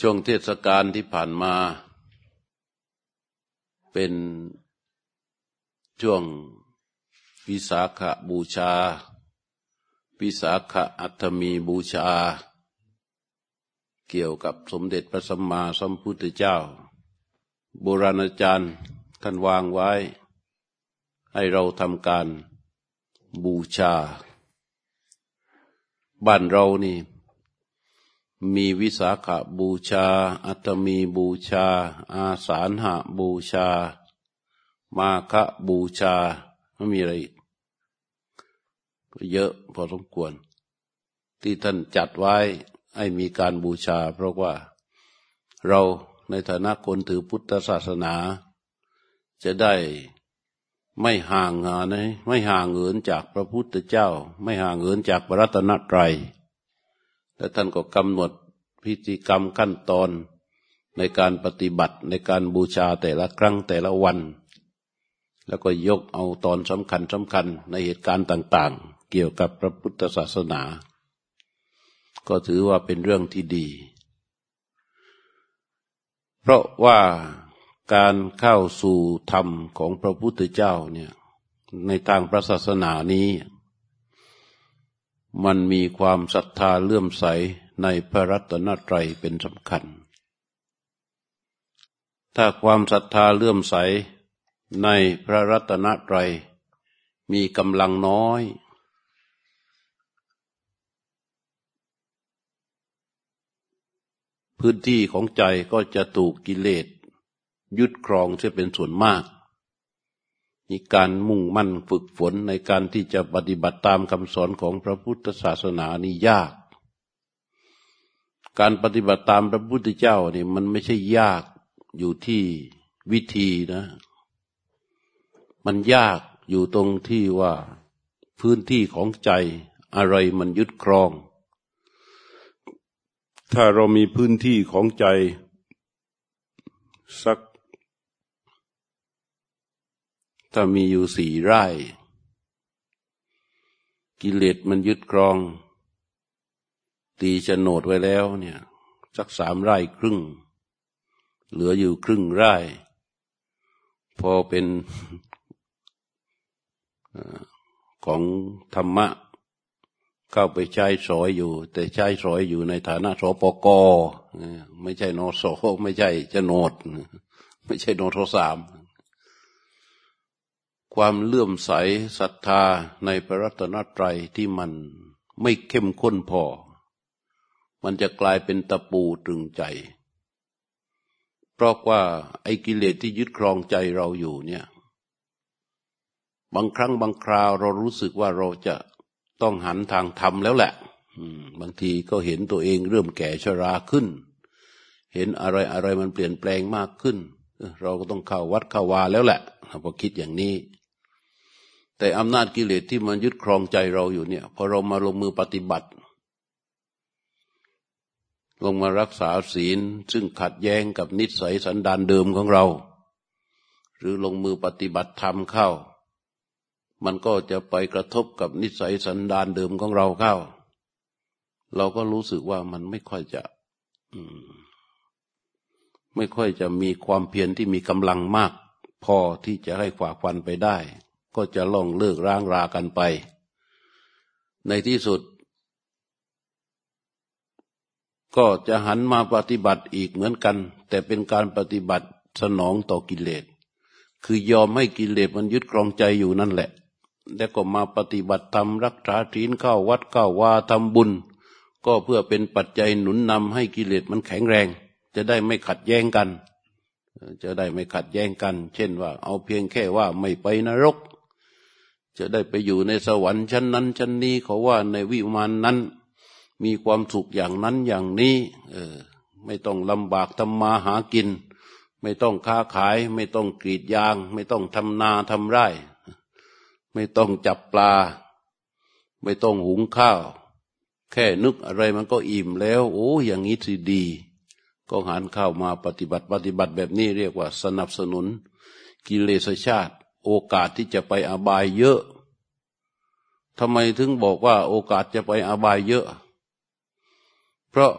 ช่วงเทศกาลที่ผ่านมา เป็นช่วงวิสาขบูชา วิสาขอัตมีบูชา เกี่ยวกับสมเด็จพระสัมมาสัมพุทธเจ้า โบราณอาจารย์ท่านวางไว้ ให้เราทำการบูชา บ้านเรานี่ มีวิสาขบูชา อัตมีบูชา อาสาหะบูชา มาคะบูชาไม่มีอะไรก็เยอะพอสมควร ที่ท่านจัดไว้ให้มีการบูชา เพราะว่าเราในฐานะคนถือพุทธศาสนา จะได้ไม่ห่างงานไม่ห่างเหินจากพระพุทธเจ้า ไม่ห่างเหินจากพระรัตนตรัย และท่านก็กำหนดพิธีกรรมขั้นตอนในการปฏิบัติในการบูชาแต่ละครั้งแต่ละวัน แล้วก็ยกเอาตอนสำคัญสำคัญในเหตุการณ์ต่าง ๆ เกี่ยวกับพระพุทธศาสนา ก็ถือว่าเป็นเรื่องที่ดี เพราะว่าการเข้าสู่ธรรมของพระพุทธเจ้าเนี่ยในทางพระศาสนานี้ มันมีความศรัทธาเลื่อมใสในพระรัตนตรัยเป็นสำคัญ ถ้าความศรัทธาเลื่อมใสในพระรัตนตรัยมีกำลังน้อย พื้นที่ของใจก็จะถูกกิเลสยึดครองเสียเป็นส่วนมาก มีการมุ่งมั่นฝึกฝนในการที่จะปฏิบัติตามคำสอนของพระพุทธศาสนานี่ยาก การปฏิบัติตามพระพุทธเจ้านี่มันไม่ใช่ยากอยู่ที่วิธีนะ มันยากอยู่ตรงที่ว่าพื้นที่ของใจอะไรมันยึดครอง ถ้าเรามีพื้นที่ของใจ สัก ถ้ามีอยู่สี่ไร่ กิเลสมันยึดครอง ตีโฉนดไว้แล้วเนี่ยสักสามไร่ครึ่ง เหลืออยู่ครึ่งไร่ พอเป็นของธรรมะ เข้าไปใช้สอยอยู่ แต่ใช้สอยอยู่ในฐานะสปกไม่ใช่นโสไม่ใช่โฉนด ไม่ใช่นโทสาม ความเลื่อมใสศรัทธาในพระรัตนตรัยที่มันไม่เข้มข้นพอ มันจะกลายเป็นตะปูตรึงใจ เพราะว่าไอ้กิเลสที่ยึดครองใจเราอยู่เนี่ย บางครั้งบางคราวเรารู้สึกว่าเราจะต้องหันทางธรรมแล้วแหละบางทีก็เห็นตัวเองเริ่มแก่ชราขึ้น เห็นอะไรอะไรมันเปลี่ยนแปลงมากขึ้น เราก็ต้องเข้าวัดเข้าวาแล้วแหละพอคิดอย่างนี้ แต่อำนาจกิเลสที่มันยึดครองใจเราอยู่เนี่ยพอเรามาลงมือปฏิบัติ ลงมารักษาศีล ซึ่งขัดแย้งกับนิสัยสันดานเดิมของเรา หรือลงมือปฏิบัติธรรมเข้า มันก็จะไปกระทบกับนิสัยสันดานเดิมของเราเข้า เราก็รู้สึกว่ามันไม่ค่อยจะไม่ค่อยจะมีความเพียรที่มีกำลังมาก พอที่จะให้ฝ่าฟันไปได้ ก็จะล่องเลิกร้างรากันไป ในที่สุด ก็จะหันมาปฏิบัติอีกเหมือนกัน แต่เป็นการปฏิบัติสนองต่อกิเลส คือยอมให้กิเลสมันยึดครองใจอยู่นั่นแหละ แล้วก็มาปฏิบัติธรรมรักษาศีลเข้าวัดเข้าวาทำบุญ ก็เพื่อเป็นปัจจัยหนุนนำให้กิเลสมันแข็งแรง จะได้ไม่ขัดแย้งกันจะได้ไม่ขัดแย้งกัน เช่นว่าเอาเพียงแค่ว่าไม่ไปนรก จะได้ไปอยู่ในสวรรค์ชั้นนั้นชั้นนี้เขาว่าในวิมานนั้น มีความสุขอย่างนั้นอย่างนี้ เออ ไม่ต้องลำบากทำมาหากิน ไม่ต้องค้าขาย ไม่ต้องกรีดยาง ไม่ต้องทำนาทำไร่ ไม่ต้องจับปลา ไม่ต้องหุงข้าว แค่นึกอะไรมันก็อิ่มแล้ว โอ้อย่างนี้สิดี ก็หันเข้ามาปฏิบัติปฏิบัติแบบนี้เรียกว่าสนับสนุนกิเลสชาติ โอกาสที่จะไปอบายเยอะทำไมถึงบอกว่าโอกาสจะไปอบายเยอะ เพราะ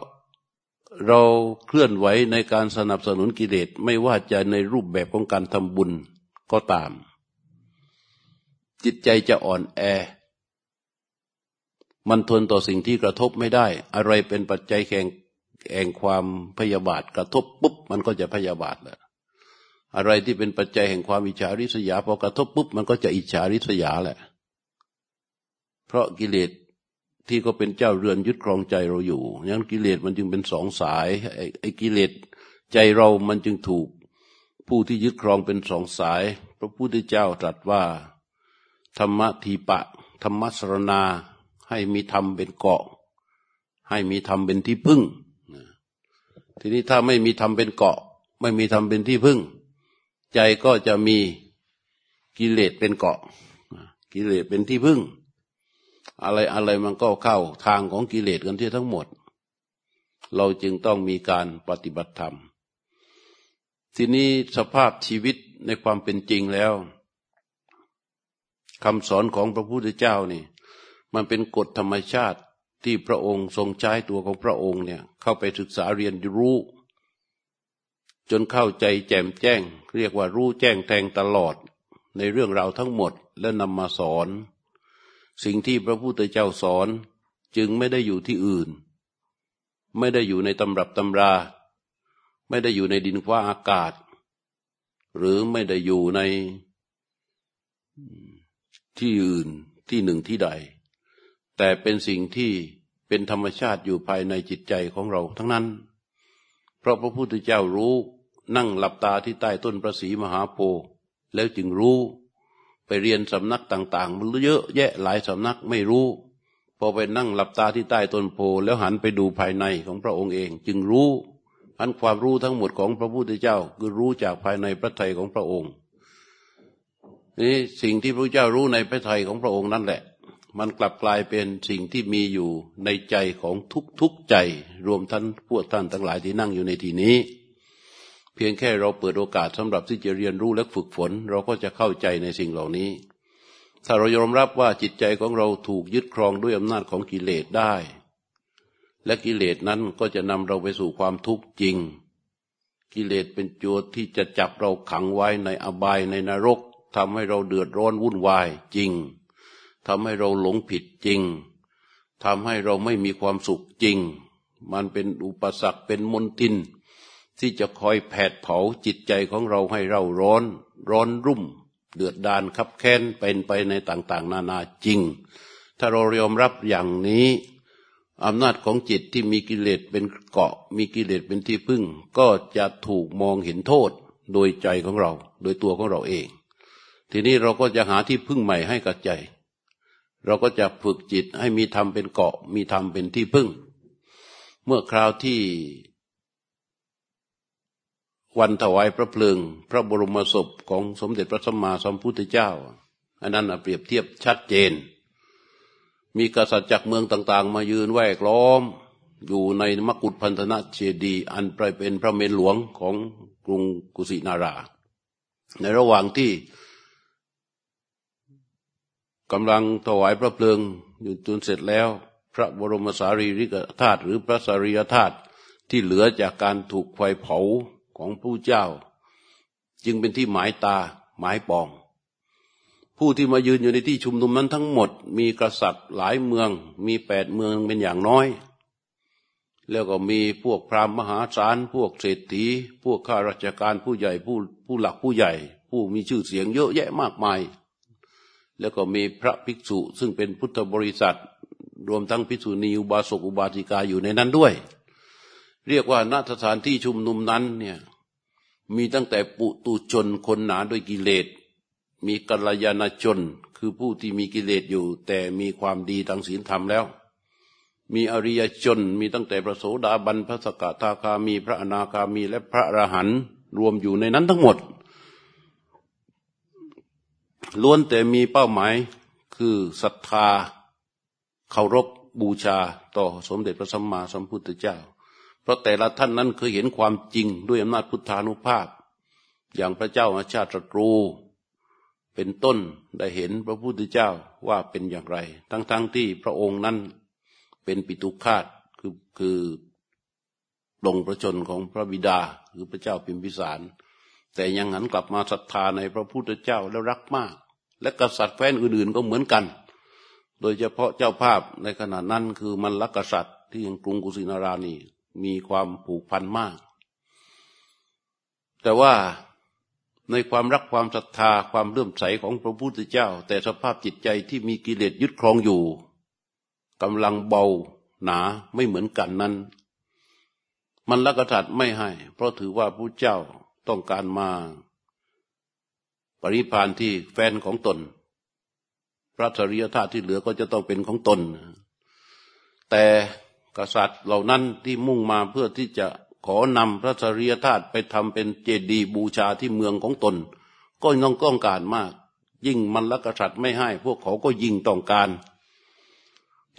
เราเคลื่อนไหวในการสนับสนุนกิเลสไม่ว่าจะในรูปแบบของการทำบุญก็ตาม จิตใจจะอ่อนแอ มันทนต่อสิ่งที่กระทบไม่ได้ อะไรเป็นปัจจัยแข่งแห่งความพยาบาทกระทบปุ๊บ มันก็จะพยาบาทแหละ อะไรที่เป็นปัจจัยแห่งความอิจฉาริษยาพอกระทบปุ๊บมันก็จะอิจฉาริษยาแหละ เพราะกิเลสที่ก็เป็นเจ้าเรือนยึดครองใจเราอยู่ยังกิเลสมันจึงเป็นสองสายไอ้กิเลสใจเรามันจึงถูกผู้ที่ยึดครองเป็นสองสาย พระพุทธเจ้าตรัสว่า ธรรมทีปะ ธรรมสรณาให้มีธรรมเป็นเกาะ ให้มีธรรมเป็นที่พึ่ง ทีนี้ถ้าไม่มีธรรมเป็นเกาะ ไม่มีธรรมเป็นที่พึ่ง ใจก็จะมีกิเลสเป็นเกาะ กิเลสเป็นที่พึ่ง อะไรอะไรมันก็เข้าทางของกิเลสกันที่ทั้งหมด เราจึงต้องมีการปฏิบัติธรรม ทีนี้สภาพชีวิตในความเป็นจริงแล้วคำสอนของพระพุทธเจ้านี่ มันเป็นกฎธรรมชาติที่พระองค์ทรงใช้ตัวของพระองค์เนี่ย เข้าไปศึกษาเรียนรู้ จนเข้าใจแจ่มแจ้ง เรียกว่ารู้แจ้งแทงตลอดในเรื่องราวทั้งหมดและนำมาสอน สิ่งที่พระพุทธเจ้าสอนจึงไม่ได้อยู่ที่อื่น ไม่ได้อยู่ในตำรับตำรา ไม่ได้อยู่ในดินฟ้าอากาศ หรือไม่ได้อยู่ในที่อื่นที่หนึ่งที่ใด แต่เป็นสิ่งที่เป็นธรรมชาติอยู่ภายในจิตใจของเราทั้งนั้น เพราะพระพุทธเจ้ารู้ นั่งหลับตาที่ใต้ต้นประสีมหาโพธิ์แล้วจึงรู้ ไปเรียนสำนักต่างๆมันเยอะแยะหลายสำนักไม่รู้ พอไปนั่งหลับตาที่ใต้ต้นโพแล้วหันไปดูภายในของพระองค์เอง จึงรู้อันความรู้ทั้งหมดของพระพุทธเจ้า คือรู้จากภายในพระทัยของพระองค์นี่สิ่งที่พระเจ้ารู้ในพระทัยของพระองค์นั่นแหละ มันกลับกลายเป็นสิ่งที่มีอยู่ในใจของทุกๆใจ รวมทั้งพวกท่านทั้งหลายที่นั่งอยู่ในที่นี้ เพียงแค่เราเปิดโอกาสสำหรับที่จะเรียนรู้และฝึกฝน เราก็จะเข้าใจในสิ่งเหล่านี้ ถ้าเรายอมรับว่าจิตใจของเราถูกยึดครองด้วยอำนาจของกิเลสได้ และกิเลสนั้นก็จะนำเราไปสู่ความทุกข์จริง กิเลสเป็นจทย์ที่จะจับเราขังไว้ในอบายในนรกทำให้เราเดือดร้อนวุ่นวายจริงทำให้เราหลงผิดจริงทำให้เราไม่มีความสุขจริง มันเป็นอุปสรรคเป็นมนทิน ที่จะคอยแผดเผาจิตใจของเราให้เราร้อน ร้อนรุ่ม เดือดดานคับแค้นเป็นไปในต่าง ๆ นานาจริง ถ้าเรายอมรับอย่างนี้อำนาจของจิตที่มีกิเลสเป็นเกาะมีกิเลสเป็นที่พึ่ง ก็จะถูกมองเห็นโทษโดยใจของเรา โดยตัวของเราเอง ทีนี้เราก็จะหาที่พึ่งใหม่ให้กับใจ เราก็จะฝึกจิตให้มีธรรมเป็นเกาะ มีธรรมเป็นที่พึ่ง เมื่อคราวที่ วันถวายพระเพลิง พระบรมศพของสมเด็จพระสัมมาสัมพุทธเจ้า อันนั้นเปรียบเทียบชัดเจน มีกษัตริย์จากเมืองต่าง ๆ มายืนไหวกล้อม อยู่ในมกุฏพันธนะเจดี อันไปเป็นพระเมรุหลวงของกรุงกุสินารา ในระหว่างที่กำลังถวายพระเพลิงอยู่จนเสร็จแล้ว พระบรมสารีริกธาตุหรือพระสารียธาตุที่เหลือจากการถูกไฟเผา ของผู้เจ้า จึงเป็นที่หมายตาหมายปอง ผู้ที่มายืนอยู่ในที่ชุมนุมนั้นทั้งหมด มีกษัตริย์หลายเมือง มีแปดเมืองเป็นอย่างน้อย แล้วก็มีพวกพราหมณ์มหาศาลพวกเศรษฐี พวกข้าราชการผู้ใหญ่ผู้ผู้หลักผู้ใหญ่ ผู้มีชื่อเสียงเยอะแยะมากมาย แล้วก็มีพระภิกษุซึ่งเป็นพุทธบริษัท รวมทั้งภิกษุณีอุบาสกอุบาสิกาอยู่ในนั้นด้วย เรียกว่าณสถานที่ชุมนุมนั้นเนี่ยมีตั้งแต่ปุตุชนคนหนาด้วยกิเลส มีกัลยาณชน คือผู้ที่มีกิเลสอยู่ แต่มีความดีทางศีลธรรมแล้ว มีอริยชนมีตั้งแต่พระโสดาบันพระสกทาคามีพระอนาคามีและพระอรหันต์รวมอยู่ในนั้นทั้งหมด ล้วนแต่มีเป้าหมายคือศรัทธาเคารพบูชาต่อสมเด็จพระสัมมาสัมพุทธเจ้า ราะแต่ละท่านนั้นเคยเห็นความจริงด้วยอำนาจพุทธานุภาพ อย่างพระเจ้าอาชาติศัตรู เป็นต้นได้เห็นพระพุทธเจ้าว่าเป็นอย่างไร ทั้งๆทที่พระองค์นั้นเป็นปิตุคาตคือคือลงพระชนของพระบิดาหรือพระเจ้าพิมพิสาร แต่ยังหันกลับมาศรัทธาในพระพุทธเจ้าแล้วรักมาก และกษัตริย์แฟนอื่นๆก็เหมือนกัน โดยเฉพาะเจ้าภาพในขณะนั้นคือมันลักกษัตริย์ที่ยังกรุงกุสินารานี มีความผูกพันมาก แต่ว่าในความรักความศรัทธาความเลื่อมใสของพระพุทธเจ้า แต่สภาพจิตใจที่มีกิเลสยึดครองอยู่กำลังเบาหนาไม่เหมือนกันนั้น มันละกษัตริย์ไม่ให้ เพราะถือว่าพระเจ้าต้องการมา ปริพานที่แฟนของตน พระสริยธาตุที่เหลือก็จะต้องเป็นของตน แต่ กษัตริย์เหล่านั้นที่มุ่งมาเพื่อที่จะขอนำพระสรียธาตุไปทำเป็นเจดีย์บูชาที่เมืองของตน ก็ต้องต้องการมาก ยิ่งมันละกษัตริย์ไม่ให้ พวกเขาก็ยิ่งต้องการ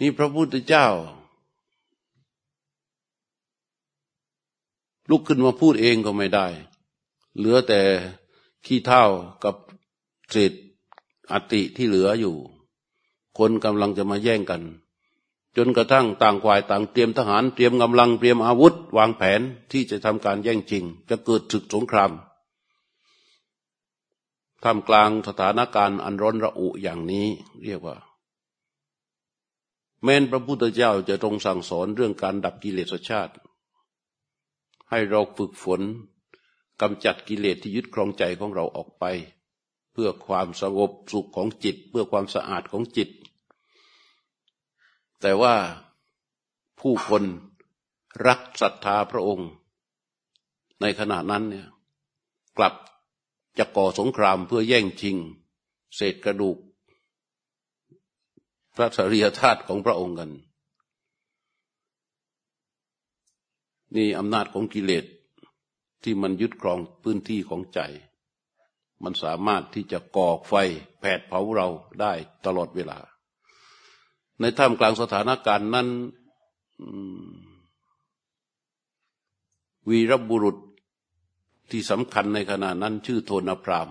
นี่พระพุทธเจ้า ลุกขึ้นมาพูดเองก็ไม่ได้ เหลือแต่ขี้เท่ากับเศษอติที่เหลืออยู่ คนกำลังจะมาแย่งกัน จนกระทั่งต่างฝ่ายต่างเตรียมทหารเตรียมกำลังเตรียมอาวุธ วางแผนที่จะทำการแย่งชิง จะเกิดศึกสงครามทำกลางสถานการณ์อันร้อนระอุอย่างนี้เรียกว่า แม้นพระพุทธเจ้าจะทรงสั่งสอนเรื่องการดับกิเลสชาติ ให้เราฝึกฝนกำจัดกิเลสที่ยึดครองใจของเราออกไป เพื่อความสงบสุขของจิต เพื่อความสะอาดของจิต แต่ว่าผู้คนรักศรัทธาพระองค์ ในขณะนั้นเนี่ยกลับจะก่อสงครามเพื่อแย่งชิง เศษกระดูก พระสรียธาตุของพระองค์กัน นี่อำนาจของกิเลสที่มันยึดครองพื้นที่ของใจ มันสามารถที่จะก่อไฟแผดเผาเราได้ตลอดเวลา ในท่ามกลางสถานการณ์นั้นวีรบุรุษที่สำคัญในขณะนั้นชื่อโทนพราม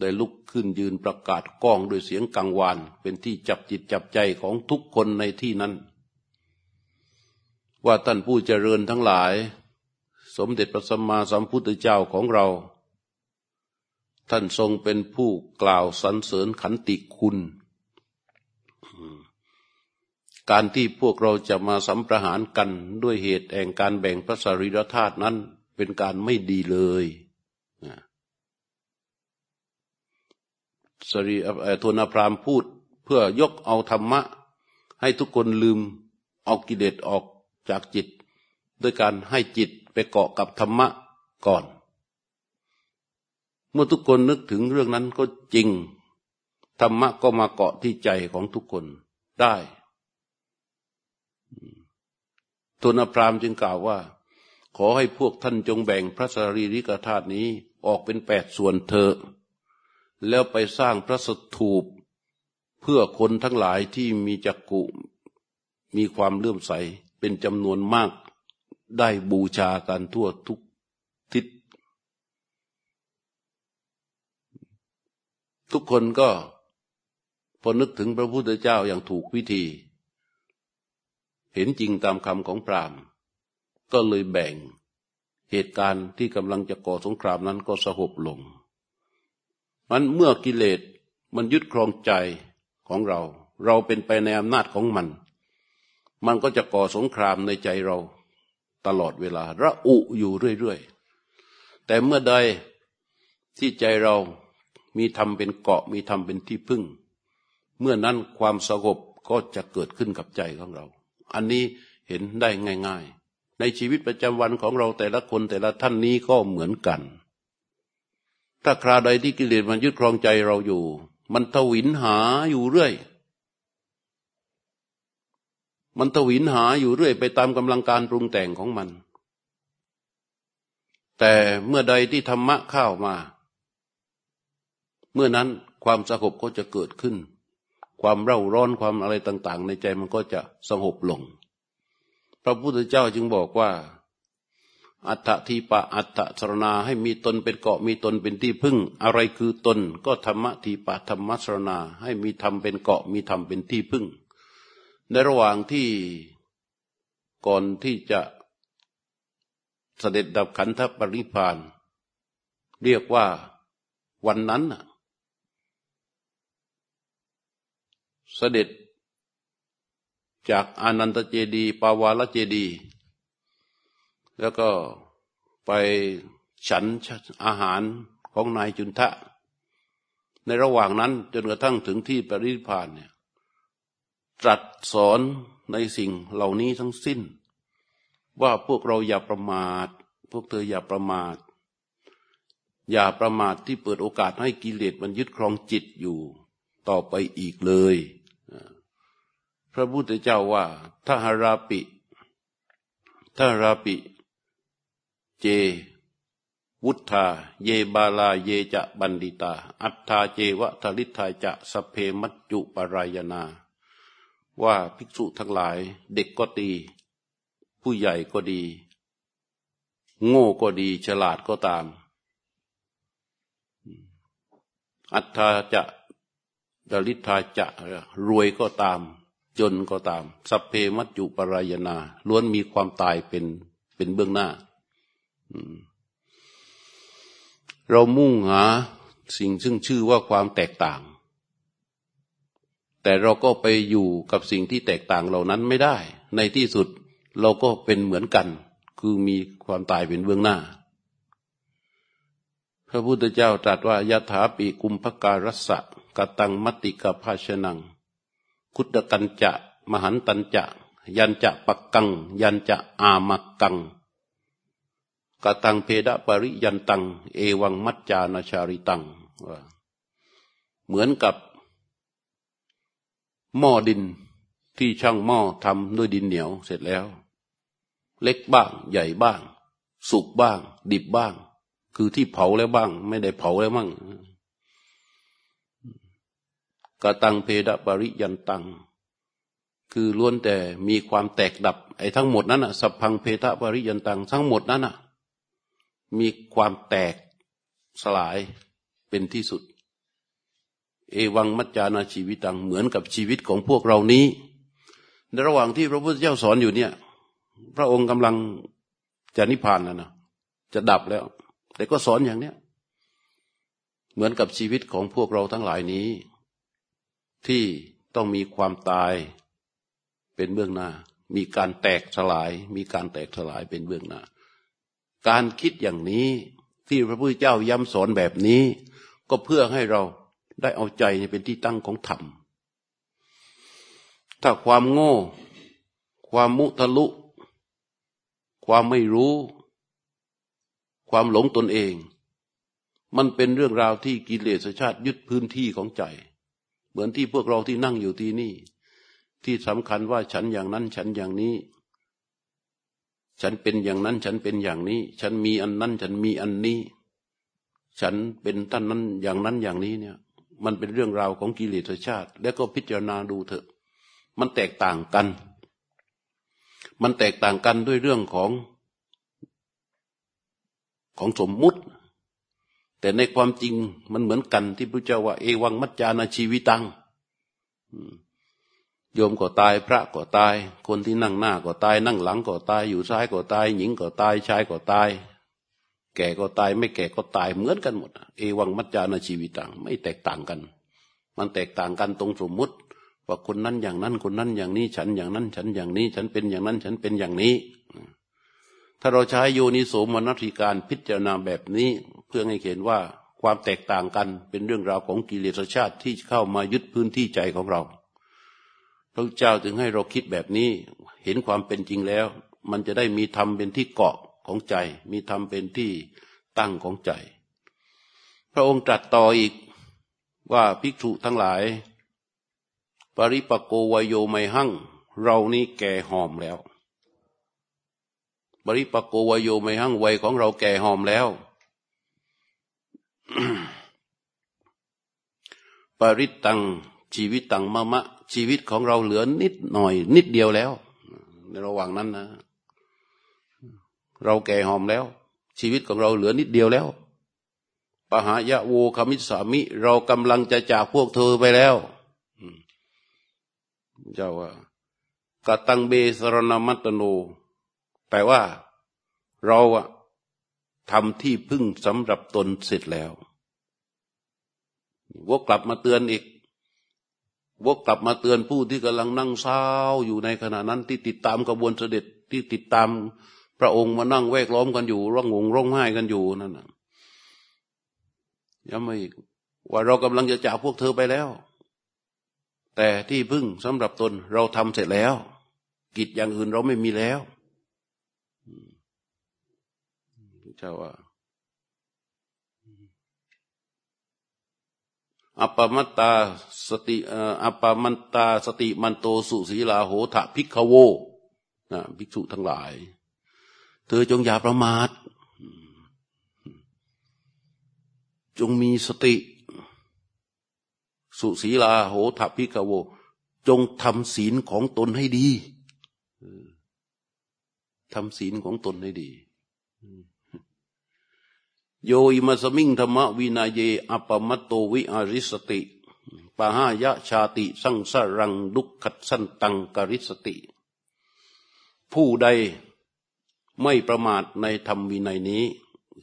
ได้ลุกขึ้นยืนประกาศก้องด้วยเสียงกังวาน เป็นที่จับจิตจับใจของทุกคนในที่นั้น ว่าท่านผู้เจริญทั้งหลาย สมเด็จพระสัมมาสัมพุทธเจ้าของเรา ท่านทรงเป็นผู้กล่าวสรรเสริญขันติคุณ การที่พวกเราจะมาสัมประหารกันด้วยเหตุแห่งการแบ่งพระสรีรธาตุนั้นเป็นการไม่ดีเลยสรีทวนพรามพูดเพื่อยกเอาธรรมะ ให้ทุกคนลืมเอากิเลสออกจากจิต ด้วยการให้จิตไปเกาะกับธรรมะก่อน เมื่อทุกคนนึกถึงเรื่องนั้นก็จริง ธรรมะก็มาเกาะที่ใจของทุกคนได้ ทุนพรามจึงกล่าวว่า ขอให้พวกท่านจงแบ่งพระสรีริกธาตุนี้ออกเป็นแปดส่วนเถอะแล้วไปสร้างพระสถูป เพื่อคนทั้งหลายที่มีจักกุมีความเลื่อมใสเป็นจำนวนมากได้บูชากันทั่วทุกทิศ ทุกคนก็พอนึกถึงพระพุทธเจ้าอย่างถูกวิธี เห็นจริงตามคำของพราหมณ์ ก็เลยแบ่งเหตุการณ์ที่กำลังจะก่อสงครามนั้นก็สงบลงมันเมื่อกิเลสมันยึดครองใจของเรา เราเป็นไปในอำนาจของมัน มันก็จะก่อสงครามในใจเราตลอดเวลา ระอุอยู่เรื่อยๆ แต่เมื่อใดที่ใจเรามีธรรมเป็นเกาะมีธรรมเป็นที่พึ่ง เมื่อนั้นความสงบก็จะเกิดขึ้นกับใจของเรา อันนี้เห็นได้ง่าย ๆ ในชีวิตประจำวันของเราแต่ละคนแต่ละท่านนี้ก็เหมือนกัน ถ้าคราใดที่กิเลสมันยึดครองใจเราอยู่ มันทวินหาอยู่เรื่อยมันทวินหาอยู่เรื่อยไปตามกำลังการปรุงแต่งของมัน แต่เมื่อใดที่ธรรมะเข้ามา เมื่อนั้นความสงบก็จะเกิดขึ้น ความเร่าร้อนความอะไรต่าง ๆ ในใจมันก็จะสงบลง พระพุทธเจ้าจึงบอกว่า อัตถทีปะอัตถสรณาให้มีตนเป็นเกาะมีตนเป็นที่พึ่ง อะไรคือตน ก็ธรรมะทีปะธรรมสรณาให้มีธรรมเป็นเกาะมีธรรมเป็นที่พึ่ง ในระหว่างที่ก่อนที่จะเสด็จดับขันธปริพาน เรียกว่าวันนั้น เสด็จ จากอานันตเจดี ปาวาลเจดี แล้วก็ไปฉันอาหารของนายจุนทะ ในระหว่างนั้นจนกระทั่งถึงที่ปริพานเนี่ยตรัสสอนในสิ่งเหล่านี้ทั้งสิ้น ว่าพวกเราอย่าประมาท พวกเธออย่าประมาท อย่าประมาทที่เปิดโอกาสให้กิเลสมันยึดครองจิตอยู่ ต่อไปอีกเลย พระพุทธเจ้าว่าถ้าหาราปิถ้าราปิ เจ วุฒาเยบาลาเยจะบันดิตา อัตถาเจวะทลิทาจะสเพมัจจุปรายนา ว่าภิกษุทั้งหลายเด็กก็ดีผู้ใหญ่ก็ดี โง่ก็ดีฉลาดก็ตาม อัตถาจะดลิทาจะรวยก็ตาม จนก็ตาม สัพเพมัจจุปรายนา ล้วนมีความตายเป็นเป็นเบื้องหน้าเรามุ่งหาสิ่งซึ่งชื่อว่าความแตกต่าง แต่เราก็ไปอยู่กับสิ่งที่แตกต่างเหล่านั้นไม่ได้ ในที่สุดเราก็เป็นเหมือนกัน คือมีความตายเป็นเบื้องหน้า พระพุทธเจ้าตรัสว่ายะถาปีกุมภการัสสะกตังมติกภาชนัง คุตกันจะ มหันตันจะ ยันจะปักกัง ยันจะอามักกังกตังเพดปริยันตัง เอวังมัจจานาชาริตัง เหมือนกับ หม้อดินที่ช่างหม้อทำด้วยดินเหนียวเสร็จแล้ว เล็กบ้าง ใหญ่บ้าง สุกบ้าง ดิบบ้าง คือที่เผาแล้วบ้าง ไม่ได้เผาแล้วมั่ง กตังเพดปริยันตัง คือล้วนแต่มีความแตกดับ ไอ้ทั้งหมดนั้นอะสัพพังเพทปริยันตัง ทั้งหมดนั้นอะมีความแตกสลายเป็นที่สุด เอวังมัจจานาชีวิตัง เหมือนกับชีวิตของพวกเรานี้ ในระหว่างที่พระพุทธเจ้าสอนอยู่เนี่ย พระองค์กำลังจะนิพพานแล้วนะจะดับแล้ว แต่ก็สอนอย่างเนี้ยเหมือนกับชีวิตของพวกเราทั้งหลายนี้ ที่ต้องมีความตายเป็นเบื้องหน้า มีการแตกสลาย มีการแตกสลายเป็นเบื้องหน้า การคิดอย่างนี้ที่พระพุทธเจ้าย้ำสอนแบบนี้ ก็เพื่อให้เราได้เอาใจเป็นที่ตั้งของธรรม ถ้าความโง่ ความมุทะลุ ความไม่รู้ ความหลงตนเอง มันเป็นเรื่องราวที่กิเลสชาติยึดพื้นที่ของใจ เหมือนที่พวกเราที่นั่งอยู่ที่นี่ ที่สำคัญว่าฉันอย่างนั้นฉันอย่างนี้ ฉันเป็นอย่างนั้นฉันเป็นอย่างนี้ ฉันมีอันนั้นฉันมีอันนี้ ฉันเป็นท่านนั้นอย่างนั้นอย่างนี้เนี่ย มันเป็นเรื่องราวของกิเลสชาติ แล้วก็พิจารณาดูเถอะ มันแตกต่างกัน มันแตกต่างกันด้วยเรื่องของของสมมุติ แต่ในความจริงมันเหมือนกันที่พระเจ้าว่า เอวังมัจจานาชีวิตังโยมก็ตายพระก็ตาย คนที่นั่งหน้าก็ตาย นั่งหลังก็ตาย อยู่ซ้ายก็ตาย หญิงก็ตายชายก็ตาย แก่ก็ตาย ไม่แก่ก็ตายเหมือนกันหมด เอวังมัจจานาชีวิตังไม่แตกต่างกัน มันแตกต่างกันตรงสมมุติว่าคนนั้นอย่างนั้นคนนั้นอย่างนี้ ฉันอย่างนั้น ฉันอย่างนี้ ฉันเป็นอย่างนั้น ฉันเป็นอย่างนี้ ถ้าเราใช้โยนิโสมนสิการพิจารณาแบบนี้ พื่อให้เห็นว่าความแตกต่างกันเป็นเรื่องราวของกิเลสชาติที่เข้ามายึดพื้นที่ใจของเรา พระเจ้าจึงให้เราคิดแบบนี้ เห็นความเป็นจริงแล้ว มันจะได้มีธรรมเป็นที่เกาะของใจ มีธรรมเป็นที่ตั้งของใจ พระองค์ตรัสต่ออีกว่าภิกษุทั้งหลาย ปริปโกวโยไมหั่ง เรานี้แก่หอมแล้ว ปริปโกวโยไมหั่งวัยของเราแก่หอมแล้ว ปริตตังชีวิตตังมะมะ ชีวิตของเราเหลือนิดหน่อย นิดเดียวแล้ว ในระหว่างนั้นนะ เราแก่หอมแล้ว ชีวิตของเราเหลือนิดเดียวแล้วปหายะโวคมิสามิ เรากำลังจะจากพวกเธอไปแล้วเจ้าว่ากตังเบสรณมัตโนแปลว่าเราอะ ทำที่พึ่งสำหรับตนเสร็จแล้ววกกลับมาเตือนอีกวกกลับมาเตือนผู้ที่กำลังนั่งเศร้าอยู่ในขณะนั้นที่ติดตามกระบวนเสด็จที่ติดตามพระองค์มานั่งแวกล้อมกันอยู่ร้องงงร้องไห้กันอยู่นั่นนะย้ำมาอีกว่าเรากำลังจะจากพวกเธอไปแล้ว แต่ที่พึ่งสำหรับตนเราทำเสร็จแล้ว กิจอย่างอื่นเราไม่มีแล้ว เจ้าว่าอัปปมัตตาสติอัปปมันตาสติมันโตสุสีลาโหทะพิกขโวนะภิกษุทั้งหลาย เธอจงอย่าประมาท จงมีสติ สุสีลาโหทะพิกขโว จงทำศีลของตนให้ดีทำศีลของตนให้ดี โยอิมัสมิงธรรมวินาเยอปมัตโตวิอาริสติปะหายะชาติสังสรังดุขัดสันตังกริสติ ผู้ใดไม่ประมาทในธรรมวินัยนี้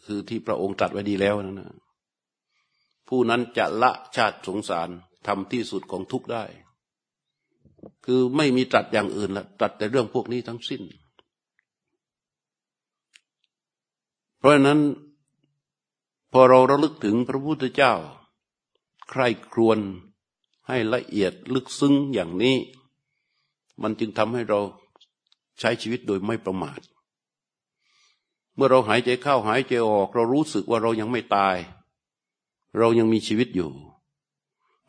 คือที่พระองค์ตรัสไว้ดีแล้วนะนะผู้นั้นจะละชาติสงสารทำที่สุดของทุกได้ คือไม่มีตรัสอย่างอื่นละตรัสแต่เรื่องพวกนี้ทั้งสิ้น เพราะฉะนั้น พอเราระลึกถึงพระพุทธเจ้า ใครครวนให้ละเอียดลึกซึ้งอย่างนี้ มันจึงทำให้เราใช้ชีวิตโดยไม่ประมาท เมื่อเราหายใจเข้าหายใจออก เรารู้สึกว่าเรายังไม่ตาย เรายังมีชีวิตอยู่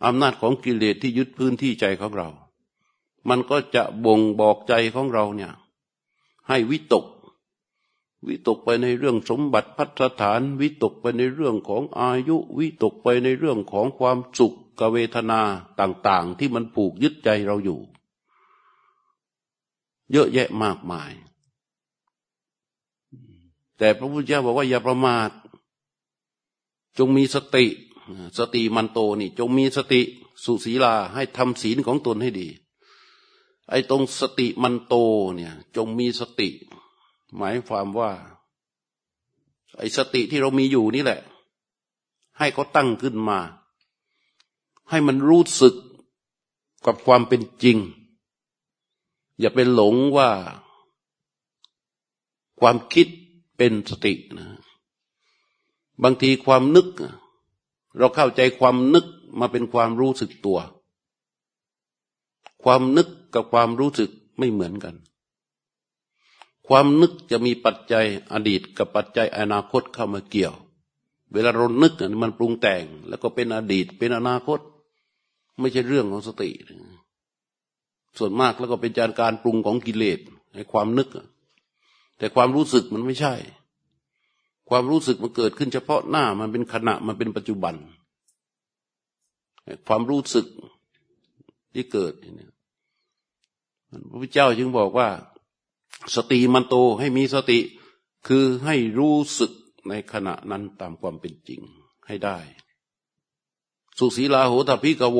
อำนาจของกิเลสที่ยึดพื้นที่ใจของเรา มันก็จะบ่งบอกใจของเราเนี่ย ให้วิตก วิตกไปในเรื่องสมบัติพัฒฐาน วิตกไปในเรื่องของอายุ วิตกไปในเรื่องของความสุขกเวทนาต่าง ๆ ที่มันผูกยึดใจเราอยู่ เยอะแยะมากมาย แต่พระพุทธเจ้าบอกว่าอย่าประมาท จงมีสติ สติมันโตนี่ จงมีสติสุศีลาให้ทำศีลของตนให้ดีไอ้ตรงสติมันโตเนี่ย จงมีสติ หมายความว่าไอ้สติที่เรามีอยู่นี่แหละ ให้เขาตั้งขึ้นมา ให้มันรู้สึกกับความเป็นจริง อย่าเป็นหลงว่า ความคิดเป็นสตินะ บางทีความนึก เราเข้าใจความนึกมาเป็นความรู้สึกตัว ความนึกกับความรู้สึกไม่เหมือนกัน ความนึกจะมีปัจจัยอดีตกับปัจจัยอนาคตเข้ามาเกี่ยว เวลาเรานึกมันปรุงแต่ง แล้วก็เป็นอดีตเป็นอนาคต ไม่ใช่เรื่องของสติ ส่วนมากแล้วก็เป็นการการปรุงของกิเลสในความนึก แต่ความรู้สึกมันไม่ใช่ ความรู้สึกมันเกิดขึ้นเฉพาะหน้ามันเป็นขณะมันเป็นปัจจุบัน ความรู้สึกที่เกิดเนี่ยพระพุทธเจ้าจึงบอกว่า สติมันโตให้มีสติ คือให้รู้สึกในขณะนั้นตามความเป็นจริงให้ได้ สุสีลาโหทพิกโว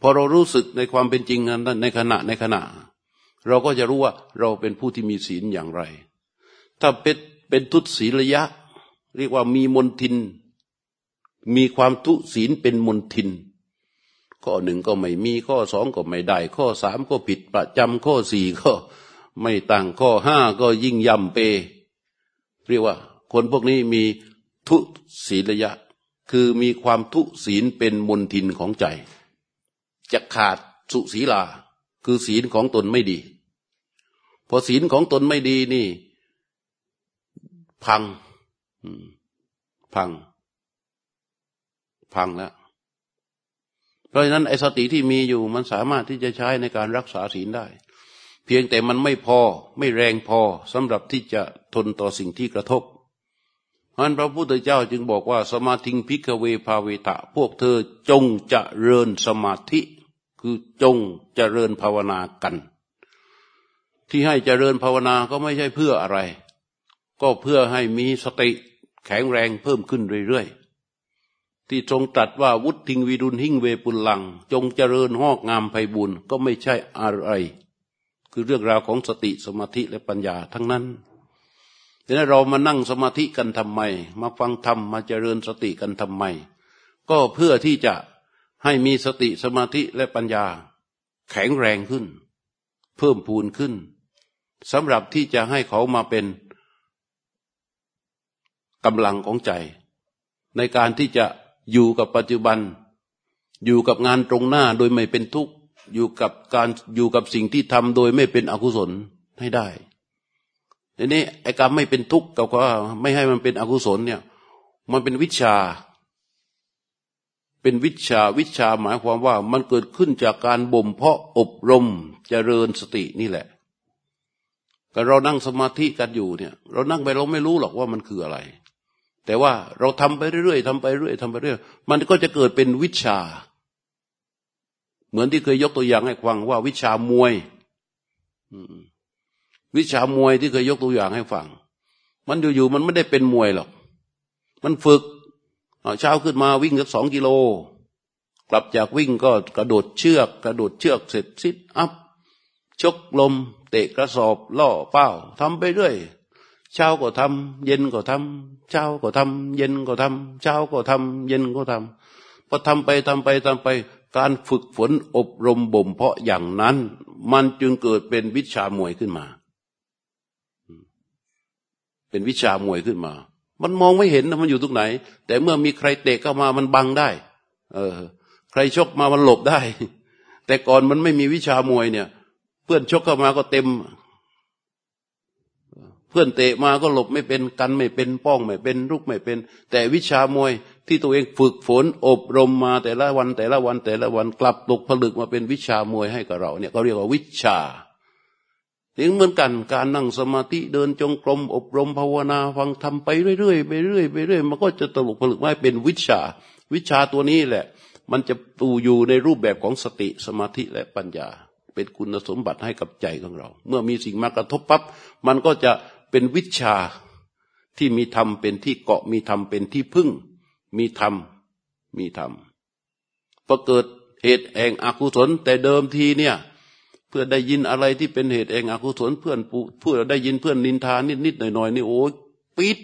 พอเรารู้สึกในความเป็นจริงนั้นในขณะในขณะ เราก็จะรู้ว่าเราเป็นผู้ที่มีศีลอย่างไร ถ้าเป็นเป็นทุตศีลยะ เรียกว่ามีมนทิน มีความทุศีลเป็นมนทิน ข้อหนึ่งก็ไม่มีข้อสองก็ไม่ได้ ข้อสามก็ผิดประจำข้อสี่ก็ ไม่ตั้งข้อห้าก็ยิ่งย่ำเป เรียกว่า คนพวกนี้มีทุศีลยะ คือมีความทุศีลเป็นมนทินของใจ จะขาดสุศีลา คือศีลของตนไม่ดี พอศีลของตนไม่ดีนี่ พังพัง พังแล้วเพราะฉะนั้นไอ้สติที่มีอยู่มันสามารถที่จะใช้ในการรักษาศีลได้ เพียงแต่มันไม่พอไม่แรงพอสำหรับที่จะทนต่อสิ่งที่กระทบเพราะนั้นพระพุทธเจ้าจึงบอกว่า สมาธิพิกเวภาเวตะ พวกเธอจงจะเริญสมาธิ คือจงจะเริญภาวนากัน ที่ให้เจริญภาวนาก็ไม่ใช่เพื่ออะไร ก็เพื่อให้มีสติแข็งแรงเพิ่มขึ้นเรื่อยๆ ที่ทรงตรัสว่าวุฒิงวิรุณหิ่งเวปุลลัง จงเจริญหอกงามไพบุญก็ไม่ใช่อะไร คือเรื่องราวของสติสมาธิและปัญญาทั้งนั้นทีนี้นเรามานั่งสมาธิกันทำไม มาฟังธรรมมาเจริญสติกันทำไม ก็เพื่อที่จะให้มีสติสมาธิและปัญญา แข็งแรงขึ้น เพิ่มพูนขึ้นสำหรับที่จะให้เขามาเป็นกำลังของใจ ในการที่จะอยู่กับปัจจุบัน อยู่กับงานตรงหน้าโดยไม่เป็นทุกข์ อยู่กับการอยู่กับสิ่งที่ทำโดยไม่เป็นอกุศลให้ได้ทีนี้ไอ้การไม่เป็นทุกข์กับว่าไม่ให้มันเป็นอกุศลเนี่ย มันเป็นวิชา เป็นวิชาวิชาหมายความว่ามันเกิดขึ้นจากการบ่มเพาะอบรมเจริญสตินี่แหละก็เรานั่งสมาธิกันอยู่เนี่ย เรานั่งไปเราไม่รู้หรอกว่ามันคืออะไร แต่ว่าเราทำไปเรื่อยๆทำไปเรื่อยทำไปเรื่อยมันก็จะเกิดเป็นวิชา เหมือนที่เคยยกตัวอย่างให้ฟังว่าวิชามวยวิชามวยที่เคยยกตัวอย่างให้ฟัง มันอยู่ๆมันไม่ได้เป็นมวยหรอก มันฝึกเช้าขึ้นมาวิ่งสักสองกิโล กลับจากวิ่งก็กระโดดเชือก กระโดดเชือกเสร็จซิดอัพชกลม เตะกระสอบล่อเป้าทำไปเรื่อยเช้าก็ทำเย็นก็ทำเช้าก็ทำเย็นก็ทำเช้าก็ทำเย็นก็ทำพอทำไปทำไปทำไป การฝึกฝนอบรมบ่มเพาะอย่างนั้น มันจึงเกิดเป็นวิชามวยขึ้นมา เป็นวิชามวยขึ้นมา มันมองไม่เห็นนะมันอยู่ตรงไหน แต่เมื่อมีใครเตะเข้ามามันบังได้ เออ ใครชกมามันหลบได้ แต่ก่อนมันไม่มีวิชามวยเนี่ย เพื่อนชกเข้ามาก็เต็ม เพื่อนเตะมาก็หลบไม่เป็นกันไม่เป็นป้องไม่เป็นลุกไม่เป็น แต่วิชามวย ที่ตัวเองฝึกฝนอบรมมาแต่ละวันแต่ละวันแต่ละวันกลับตกผลึกมาเป็นวิชามวยให้กับเราเนี่ยเขาเรียกว่าวิชาถึงเหมือนกันการนั่งสมาธิเดินจงกรมอบรมภาวนาฟังทำไปเรื่อยๆไปเรื่อยไปเรื่อยมันก็จะตลกผลึกม่เป็นวิชา วิชาตัวนี้แหละ มันจะตูอยู่ในรูปแบบของสติสมาธิและปัญญา เป็นคุณสมบัติให้กับใจของเรา เมื่อมีสิ่งมากระทบปั๊บมันก็จะเป็นวิชาที่มีธรรมเป็นที่เกาะมีธรรมเป็นที่พึ่ง มีธรรม มีธรรมพอเกิดเหตุแห่งอกุศลแต่เดิมทีเนี่ย เพื่อได้ยินอะไรที่เป็นเหตุเองอกุศลเพื่อนเพื่อได้ยินเพื่อนนินทานิดนิดหน่อยหน่อยนี่โอ้ปิด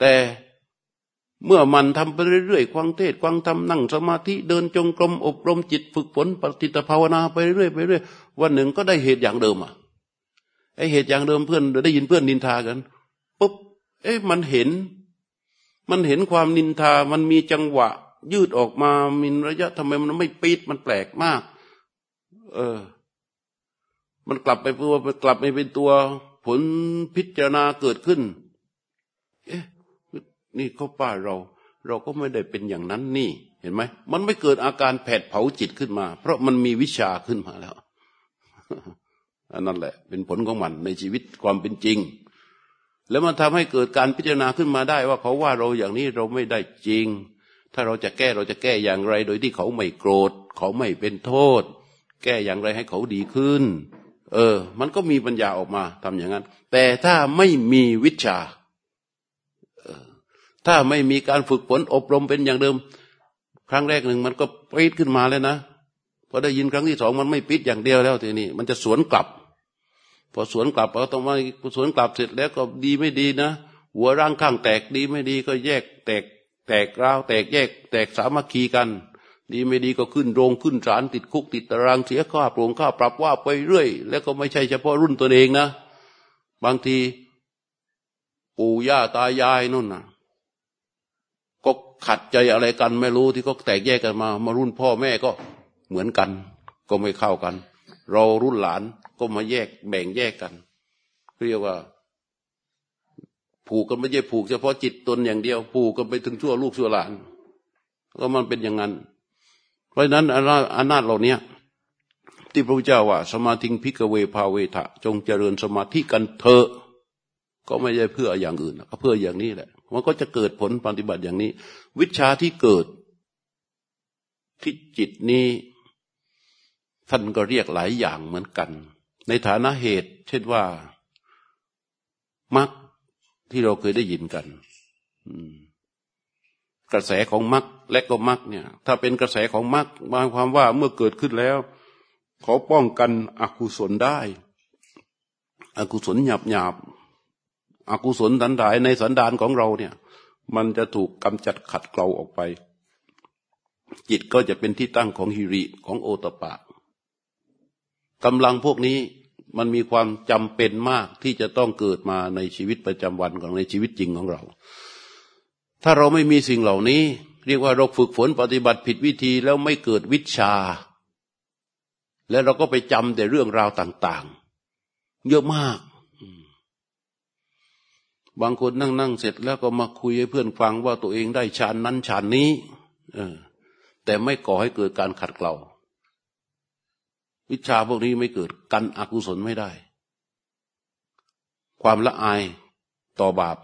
แต่เมื่อมันทำไปเรื่อยๆ ควังเทศควังทำนั่งสมาธิเดินจงกรมอบรมจิตฝึกฝนปฏิตภาวนาไปเรื่อยไปเรื่อยวันหนึ่งก็ได้เหตุอย่างเดิมอะไอเหตุอย่างเดิมเพื่อนได้ยินเพื่อนนินทากันปุ๊บเอ๊ะมันเห็น มันเห็นความนินทา มันมีจังหวะ ยืดออกมามีระยะทำไมมันไม่ปิดมันแปลกมาก เออ มันกลับไปตัวกลับไปเป็นตัวผลพิจารณาเกิดขึ้น เอ๊ะ นี่เขาป้าเรา เราก็ไม่ได้เป็นอย่างนั้นนี่ เห็นไหม มันไม่เกิดอาการแผดเผาจิตขึ้นมา เพราะมันมีวิชาขึ้นมาแล้วอันนั้นแหละ เป็นผลของมันในชีวิตความเป็นจริง แล้วมันทำให้เกิดการพิจารณาขึ้นมาได้ว่าเขาว่าเราอย่างนี้เราไม่ได้จริง ถ้าเราจะแก้เราจะแก้อย่างไร โดยที่เขาไม่โกรธ เขาไม่เป็นโทษ แก้อย่างไรให้เขาดีขึ้น เออ มันก็มีปัญญาออกมาทำอย่างนั้น แต่ถ้าไม่มีวิชา ถ้าไม่มีการฝึกฝนอบรมเป็นอย่างเดิม ครั้งแรกหนึ่งมันก็ปิดขึ้นมาแล้วนะพอได้ยินครั้งที่สองมันไม่ปิดอย่างเดียวแล้วทีนี้มันจะสวนกลับ พอสวนกลับเราต้องมาสวนกลับเสร็จแล้วก็ดีไม่ดีนะ หัวร่างข้างแตกดีไม่ดีก็แยกแตก แตกราวแตกแยก แตกสามัคคีกัน ดีไม่ดีก็ขึ้นโรงขึ้นศาลติดคุกติดตารางเสียค่าโปร่งค่าปรับว่าไปเรื่อย แล้วก็ไม่ใช่เฉพาะรุ่นตัวเองนะ บางทีปู่ย่าตายายนู่นนะก็ขัดใจอะไรกันไม่รู้ที่ก็แตกแยกกันมา มารุ่นพ่อแม่ก็เหมือนกัน ก็ไม่เข้ากัน เรารุ่นหลาน ก็มาแยกแบ่งแยกกัน เรียกว่า ผูกกันไม่ใช่ผูกเฉพาะจิตตนอย่างเดียว ผูกกันไปถึงชั่วลูกชั่วหลาน ก็มันเป็นอย่างนั้น เพราะนั้นอนาจเหล่านี้ที่พระพุทธเจ้าว่า สมาธิพิกเวภาเวทะ จงเจริญสมาธิกันเถอะก็ไม่ใช่เพื่ออย่างอื่นก็เพื่ออย่างนี้แหละมันก็จะเกิดผลปฏิบัติอย่างนี้ วิชาที่เกิดที่จิตนี้ท่านก็เรียกหลายอย่างเหมือนกัน ในฐานะเหตุ เช่นว่ามักที่เราเคยได้ยินกันกระแสของมรรคและก็มรรคเนี่ย ถ้าเป็นกระแสของมรรคหมายความว่าเมื่อเกิดขึ้นแล้ว เขาป้องกันอกุศลได้ อกุศลหยาบหยาบอกุศลสันดานในสันดานของเราเนี่ย มันจะถูกกำจัดขัดเกลาออกไป จิตก็จะเป็นที่ตั้งของฮิริของโอตปะ กำลังพวกนี้มันมีความจำเป็นมากที่จะต้องเกิดมาในชีวิตประจำวันของในชีวิตจริงของเรา ถ้าเราไม่มีสิ่งเหล่านี้ เรียกว่าเราฝึกฝนปฏิบัติผิดวิธีแล้วไม่เกิดวิชา แล้วเราก็ไปจำแต่เรื่องราวต่าง ๆ เยอะมาก บางคนนั่งนั่งเสร็จแล้วก็มาคุยให้เพื่อนฟังว่าตัวเองได้ฌานนั้นฌานนี้แต่ไม่ก่อให้เกิดการขัดเกลา วิชาพวกนี้ไม่เกิดกันอกุศลไม่ได้ ความละอายต่อบาป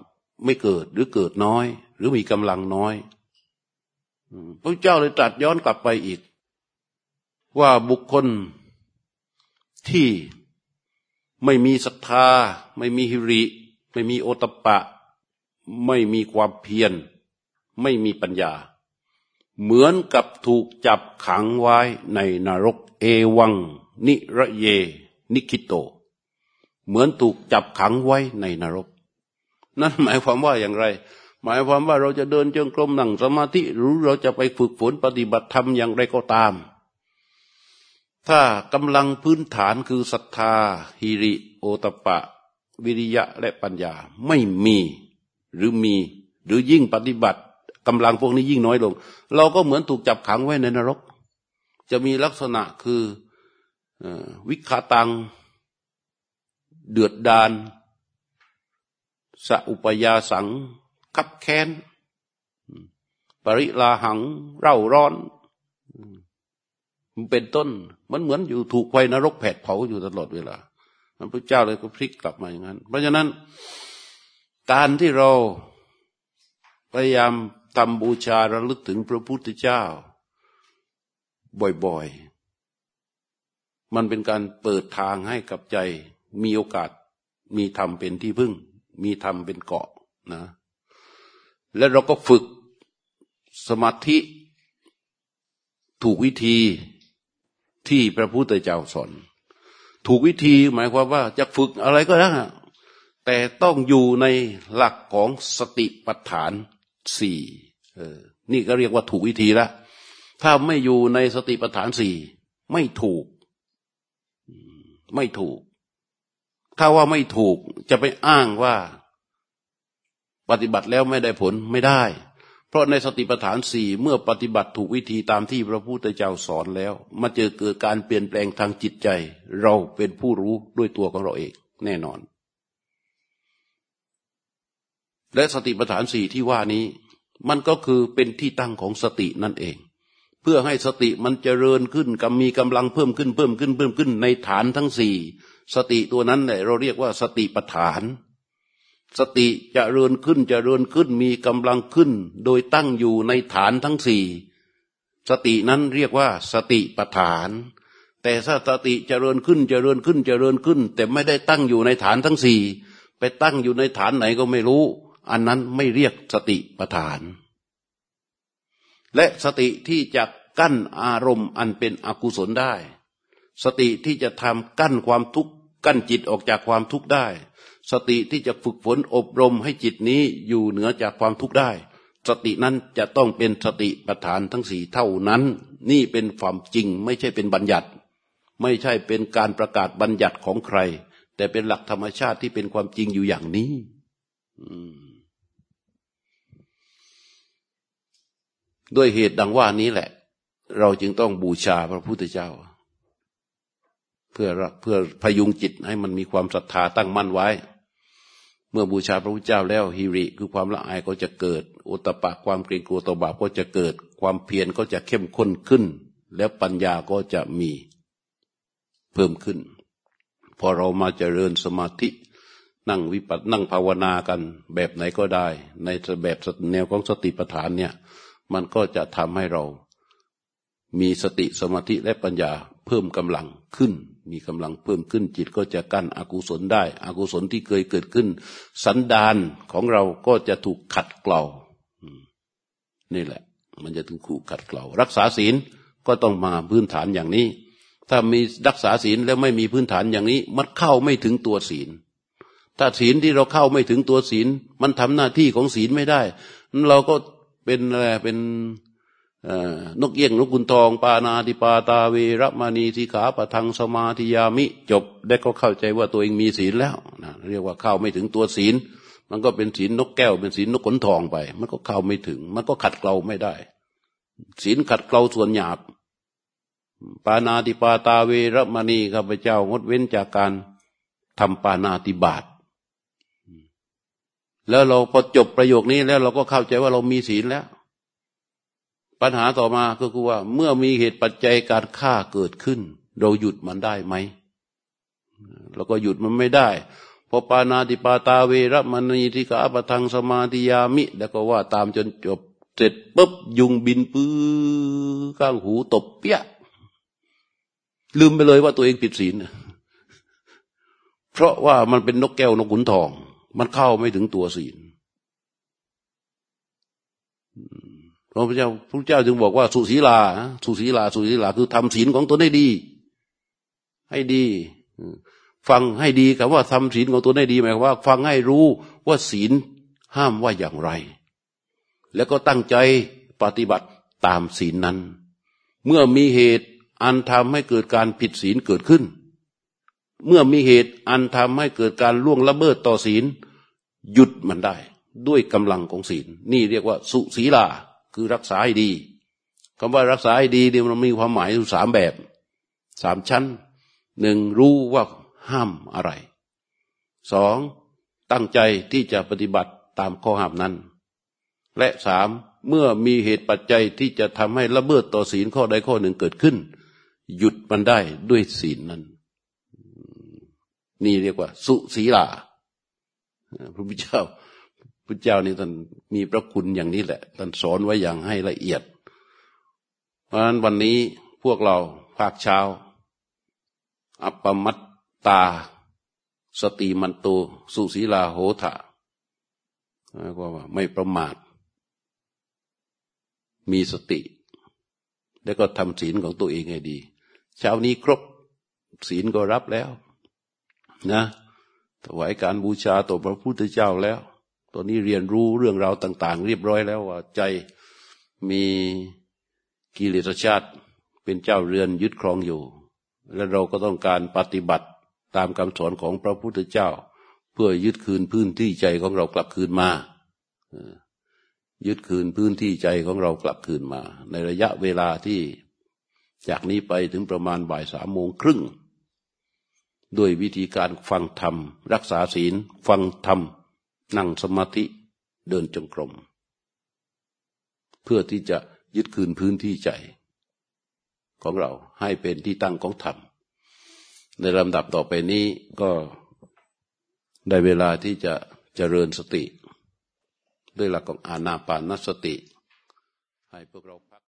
ไม่เกิดหรือเกิดน้อย หรือมีกำลังน้อยพระเจ้าเลยตรัสย้อนกลับไปอีก ว่าบุคคลที่ไม่มีศรัทธา ไม่มีหิริ ไม่มีโอตปะ ไม่มีความเพียร ไม่มีปัญญา เหมือนกับถูกจับขังไว้ในนรกเอวัง นิระเย นิคิโต เหมือนถูกจับขังไว้ในนรก นั่นหมายความว่าอย่างไร หมายความว่าเราจะเดินจงกรมหนังสมาธิหรือเราจะไปฝึกฝนปฏิบัติธรรมอย่างไรก็ตาม ถ้ากำลังพื้นฐานคือศรัทธาฮิริ โอตปะ วิริยะและปัญญาไม่มีหรือมีหรือยิ่งปฏิบัติ กำลังพวกนี้ยิ่งน้อยลง เราก็เหมือนถูกจับขังไว้ในนรก จะมีลักษณะคือวิคาตัง เดือดดานสอุปยาสัง คับแค้น ปริลาหัง เร่าร้อนมันเป็นต้น มันเหมือนอยู่ถูกไฟนรกแผดเผาอยู่ตลอดเวลาพระเจ้าเลยก็พลิกกลับมาอย่างนั้น เพราะฉะนั้น การที่เราพยายาม ทำบูชาระลึกถึงพระพุทธเจ้า บ่อยๆ มันเป็นการเปิดทางให้กับใจมีโอกาสมีธรรมเป็นที่พึ่ง มีธรรมเป็นเกาะนะ แล้วเราก็ฝึกสมาธิถูกวิธีที่พระพุทธเจ้าสอน ถูกวิธีหมายความว่าจะฝึกอะไรก็ได้แต่ต้องอยู่ในหลักของสติปัฏฐานสี่ นี่ก็เรียกว่าถูกวิธีล้วถ้าไม่อยู่ในสติปัฏฐานสี่ไม่ถูก ไม่ถูก ถ้าว่าไม่ถูกจะไปอ้างว่า ปฏิบัติแล้วไม่ได้ผลไม่ได้ เพราะในสติปัฏฐานสี่เมื่อปฏิบัติถูกวิธีตามที่พระพุทธเจ้าสอนแล้ว มาเจอเกิดการเปลี่ยนแปลงทางจิตใจ เราเป็นผู้รู้ด้วยตัวของเราเอง แน่นอน และสติปัฏฐานสี่ที่ว่านี้ มันก็คือเป็นที่ตั้งของสตินั่นเอง เพื่อให้สติมันเจริญขึ้นกับมีกำลังเพิ่มขึ้นเพิ่มขึ้นเพิ่มขึ้นในฐานทั้งสี่สติตัวนั้นแหละเราเรียกว่าสติปัฏฐาน สติจะเริญขึ้นจะเริญขึ้นมีกำลังขึ้น โดยตั้งอยู่ในฐานทั้งสี่สตินั้นเรียกว่าสติปัฏฐาน แต่ถ้าสติจเจริญขึ้นจเจริญขึ้นจเจริญขึ้น แต่ไม่ได้ตั้งอยู่ในฐานทั้งสี่ไปตั้งอยู่ในฐานไหนก็ไม่รู้ อันนั้นไม่เรียกสติปัฏฐาน และสติที่จะกั้นอารมณ์อันเป็นอกุศลได้ สติที่จะทำกั้นความทุกข์กั้นจิตออกจากความทุกข์ได้ สติที่จะฝึกฝนอบรมให้จิตนี้อยู่เหนือจากความทุกข์ได้ สตินั้นจะต้องเป็นสติปัฏฐานทั้งสี่เท่านั้น นี่เป็นความจริงไม่ใช่เป็นบัญญัติ ไม่ใช่เป็นการประกาศบัญญัติของใคร แต่เป็นหลักธรรมชาติที่เป็นความจริงอยู่อย่างนี้ อืม ด้วยเหตุดังว่านี้แหละ เราจึงต้องบูชาพระพุทธเจ้า เพื่อเพื่อพยุงจิตให้มันมีความศรัทธาตั้งมั่นไว้ เมื่อบูชาพระพุทธเจ้าแล้วฮิริ คือความละอายก็จะเกิดอุตปะความเกรงกลัวต่อบาปก็จะเกิด ความเพียรก็จะเข้มข้นขึ้น แล้วปัญญาก็จะมีเพิ่มขึ้น พอเรามาเจริญสมาธินั่งวิปัสสนั่งภาวนากันแบบไหนก็ได้ ในแบบแนวของสติปัฏฐานเนี่ย มันก็จะทำให้เรามีสติสมาธิและปัญญาเพิ่มกำลังขึ้น มีกำลังเพิ่มขึ้น จิตก็จะกั้นอกุศลได้ อกุศลที่เคยเกิดขึ้น สันดานของเราก็จะถูกขัดเกลานี่แหละ มันจะถูกขู่ขัดเกลารักษาศีลก็ต้องมาพื้นฐานอย่างนี้ ถ้ามีรักษาศีลแล้วไม่มีพื้นฐานอย่างนี้ มันเข้าไม่ถึงตัวศีล ถ้าศีลที่เราเข้าไม่ถึงตัวศีล มันทำหน้าที่ของศีลไม่ได้ เราก็ เป็นอะไรเป็นนกเอี้ยงนกกุนทองปานาติปาตาเวรมณีสิขาปะทังสมาธิยามิ จบได้ก็เข้าใจว่าตัวเองมีศีลแล้วนะเรียกว่าเข้าไม่ถึงตัวศีล มันก็เป็นศีลนกแก้ว เป็นศีลนกขนทองไป มันก็เข้าไม่ถึง มันก็ขัดเกลาไม่ได้ ศีลขัดเกลาส่วนหยาบ ปานาติปาตาเวรมณีข้าพเจ้างดเว้นจากการทำปานาติบาต แล้วเราพอจบประโยคนี้แล้วเราก็เข้าใจว่าเรามีศีลแล้ว ปัญหาต่อมาก็คือว่า เมื่อมีเหตุปัจจัยการฆ่าเกิดขึ้น เราหยุดมันได้ไหมเราก็หยุดมันไม่ได้พอปานาติปาตาเวรมณีทิกาปะทังสมาธิยามิ แล้วก็ว่าตามจนจบเสร็จปุ๊บยุงบินปื้อข้างหูตบเปี้ยลืมไปเลยว่าตัวเองผิดศีลเพราะว่ามันเป็นนกแก้วนกขุนทอง มันเข้าไม่ถึงตัวศีลพระพุทธเจ้าพระเจ้าจึงบอกว่าสุศีลา สุศีลา สุศีลา คือทำศีลของตนได้ดี ให้ดี ฟังให้ดีคำว่าทำศีลของตนได้ดีหมายความว่า ฟังให้รู้ว่าศีลห้ามว่าอย่างไร แล้วก็ตั้งใจปฏิบัติตามศีลนั้น เมื่อมีเหตุอันทำให้เกิดการผิดศีลเกิดขึ้น เมื่อมีเหตุอันทำให้เกิดการล่วงละเมิดต่อศีล หยุดมันได้ ด้วยกำลังของศีล นี่เรียกว่า สุศีลา คือรักษาให้ดีคำว่ารักษาให้ดีเนี่ยมันมีความหมายอยู่สามแบบสามชั้นหนึ่งรู้ว่าห้ามอะไรสองตั้งใจที่จะปฏิบัติตามข้อห้ามนั้น และสามเมื่อมีเหตุปัจจัยที่จะทำให้ละเมิดต่อศีลข้อใดข้อหนึ่งเกิดขึ้น หยุดมันได้ด้วยศีลนั้น นี่เรียกว่า สุศีลา พระพุทธเจ้าพระเจ้านี่ท่านมีพระคุณอย่างนี้แหละท่านสอนไว้อย่างให้ละเอียด เพราะฉะนั้นวันนี้พวกเราภาคเช้า อัปปมัตตา สติมันโตสุศีลาโหทะก็ว่าไม่ประมาท มีสติ แล้วก็ทำศีลของตัวเองให้ดี เช้านี้ครบศีลก็รับแล้ว นะ ถวายการบูชาต่อพระพุทธเจ้าแล้ว ตอนนี้เรียนรู้เรื่องราวต่าง ๆ เรียบร้อยแล้วว่าใจมีกิเลสชาติเป็นเจ้าเรือนยึดครองอยู่ และเราก็ต้องการปฏิบัติตามคำสอนของพระพุทธเจ้า เพื่อยึดคืนพื้นที่ใจของเรากลับคืนมายึดคืนพื้นที่ใจของเรากลับคืนมา ในระยะเวลาที่จากนี้ไปถึงประมาณบ่ายสามโมงครึ่ง ด้วยวิธีการฟังธรรม รักษาศีล ฟังธรรม นั่งสมาธิเดินจงกรม เพื่อที่จะยึดคืนพื้นที่ใจ ของเราให้เป็นที่ตั้งของธรรม ในลำดับต่อไปนี้ก็ได้เวลาที่จะเจริญสติ ด้วยหลักของอานาปานสติ ให้พวกเรา